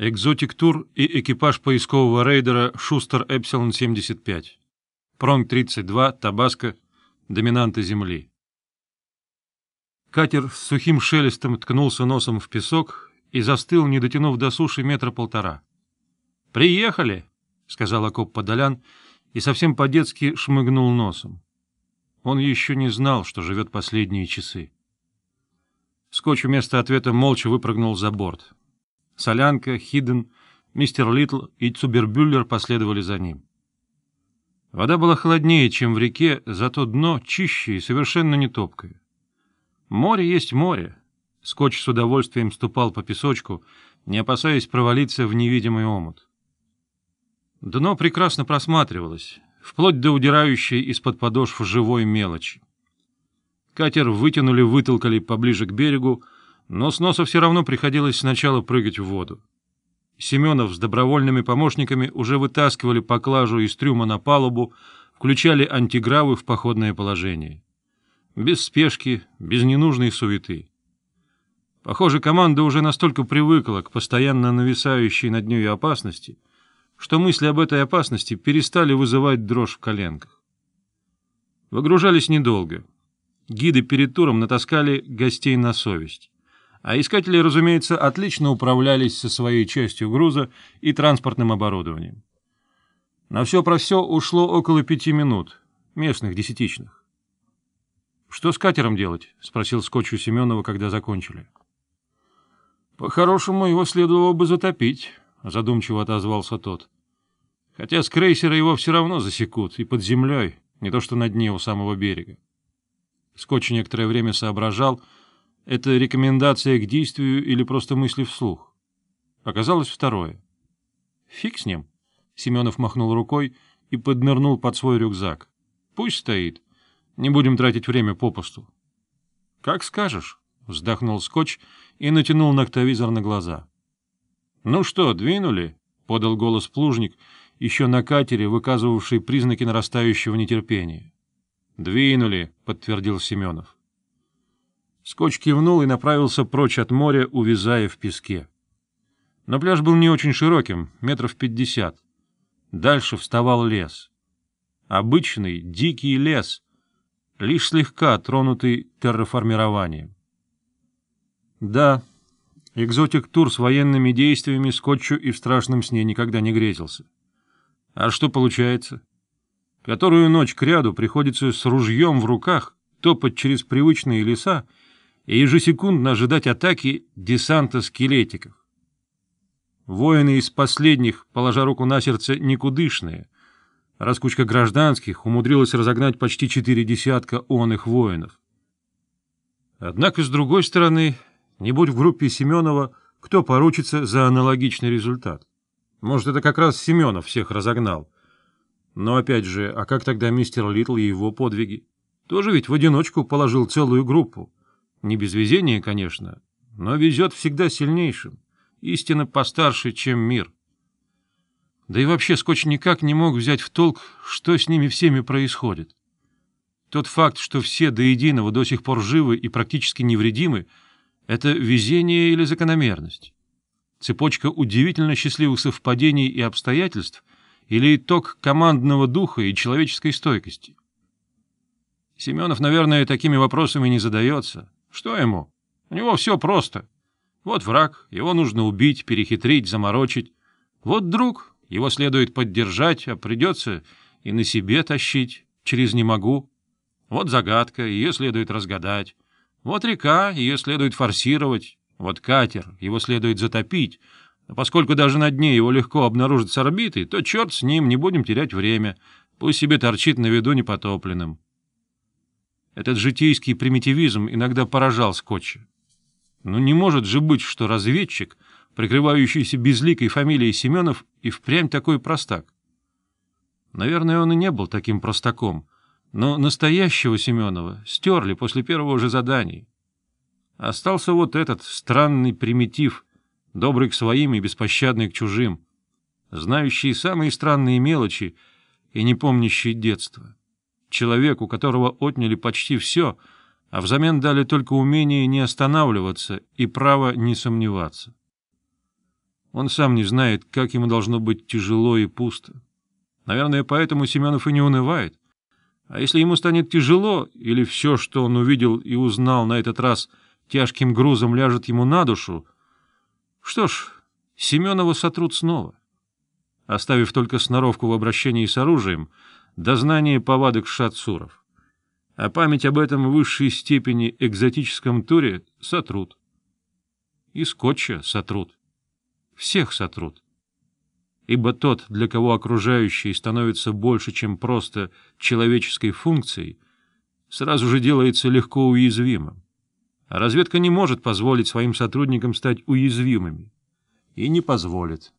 Экзотик Тур и экипаж поискового рейдера Шустер Эпсилон 75. Пронг 32, Табаско, доминанты земли. Катер с сухим шелестом ткнулся носом в песок и застыл, не дотянув до суши метра полтора. «Приехали!» — сказал окоп Подолян и совсем по-детски шмыгнул носом. Он еще не знал, что живет последние часы. Скотч вместо ответа молча выпрыгнул за борт. Солянка, Хиден, мистер Литл и Цубербюллер последовали за ним. Вода была холоднее, чем в реке, зато дно чище и совершенно не топкое. Море есть море. Скотч с удовольствием ступал по песочку, не опасаясь провалиться в невидимый омут. Дно прекрасно просматривалось, вплоть до удирающей из-под подошв живой мелочи. Катер вытянули-вытолкали поближе к берегу, но с носа все равно приходилось сначала прыгать в воду. Семенов с добровольными помощниками уже вытаскивали поклажу из трюма на палубу, включали антигравы в походное положение. Без спешки, без ненужной суеты. Похоже, команда уже настолько привыкла к постоянно нависающей над ней опасности, что мысли об этой опасности перестали вызывать дрожь в коленках. Выгружались недолго. Гиды перед туром натаскали гостей на совесть а искатели, разумеется, отлично управлялись со своей частью груза и транспортным оборудованием. На все про все ушло около пяти минут, местных десятичных. — Что с катером делать? — спросил Скотч у Семенова, когда закончили. — По-хорошему, его следовало бы затопить, — задумчиво отозвался тот. — Хотя с крейсера его все равно засекут, и под землей, не то что на дне у самого берега. Скотч некоторое время соображал, — это рекомендация к действию или просто мысли вслух? Оказалось второе. Фиг с ним. Семенов махнул рукой и поднырнул под свой рюкзак. Пусть стоит. Не будем тратить время попусту. — Как скажешь, — вздохнул скотч и натянул ноктовизор на глаза. — Ну что, двинули? — подал голос плужник, еще на катере, выказывавший признаки нарастающего нетерпения. — Двинули, — подтвердил Семенов. Скотч кивнул и направился прочь от моря, увязая в песке. Но пляж был не очень широким, метров пятьдесят. Дальше вставал лес. Обычный, дикий лес, лишь слегка тронутый терраформированием. Да, экзотик-тур с военными действиями Скотчу и в страшном сне никогда не грезился. А что получается? Которую ночь кряду приходится с ружьем в руках топать через привычные леса, и ежесекундно ожидать атаки десанта скелетиков. Воины из последних, положа руку на сердце, никудышные, раз гражданских умудрилась разогнать почти четыре десятка он их воинов. Однако, с другой стороны, не будь в группе Семенова, кто поручится за аналогичный результат? Может, это как раз Семенов всех разогнал. Но опять же, а как тогда мистер Литл и его подвиги? Тоже ведь в одиночку положил целую группу. Не без везения, конечно, но везет всегда сильнейшим, истинно постарше, чем мир. Да и вообще Скотч никак не мог взять в толк, что с ними всеми происходит. Тот факт, что все до единого до сих пор живы и практически невредимы, это везение или закономерность? Цепочка удивительно счастливых совпадений и обстоятельств или итог командного духа и человеческой стойкости? Семенов, наверное, такими вопросами не задается. Что ему? У него все просто. Вот враг, его нужно убить, перехитрить, заморочить. Вот друг, его следует поддержать, а придется и на себе тащить, через «не могу». Вот загадка, ее следует разгадать. Вот река, ее следует форсировать. Вот катер, его следует затопить. А поскольку даже на дне его легко обнаружат с орбиты, то черт с ним, не будем терять время. Пусть себе торчит на виду непотопленным. Этот житейский примитивизм иногда поражал скотча. Но не может же быть, что разведчик, прикрывающийся безликой фамилией Семенов, и впрямь такой простак. Наверное, он и не был таким простаком, но настоящего Семенова стерли после первого же задания. Остался вот этот странный примитив, добрый к своим и беспощадный к чужим, знающий самые странные мелочи и не помнящий детства человеку, которого отняли почти все, а взамен дали только умение не останавливаться и право не сомневаться. Он сам не знает, как ему должно быть тяжело и пусто. Наверное, поэтому Семенов и не унывает. А если ему станет тяжело, или все, что он увидел и узнал на этот раз, тяжким грузом ляжет ему на душу, что ж, Семенова сотрут снова. Оставив только сноровку в обращении с оружием, Дознание повадок шатсуров. А память об этом высшей степени экзотическом туре сотрут. И скотча сотрут. Всех сотрут. Ибо тот, для кого окружающие становится больше, чем просто человеческой функцией, сразу же делается легко уязвимым. А разведка не может позволить своим сотрудникам стать уязвимыми. И не позволит.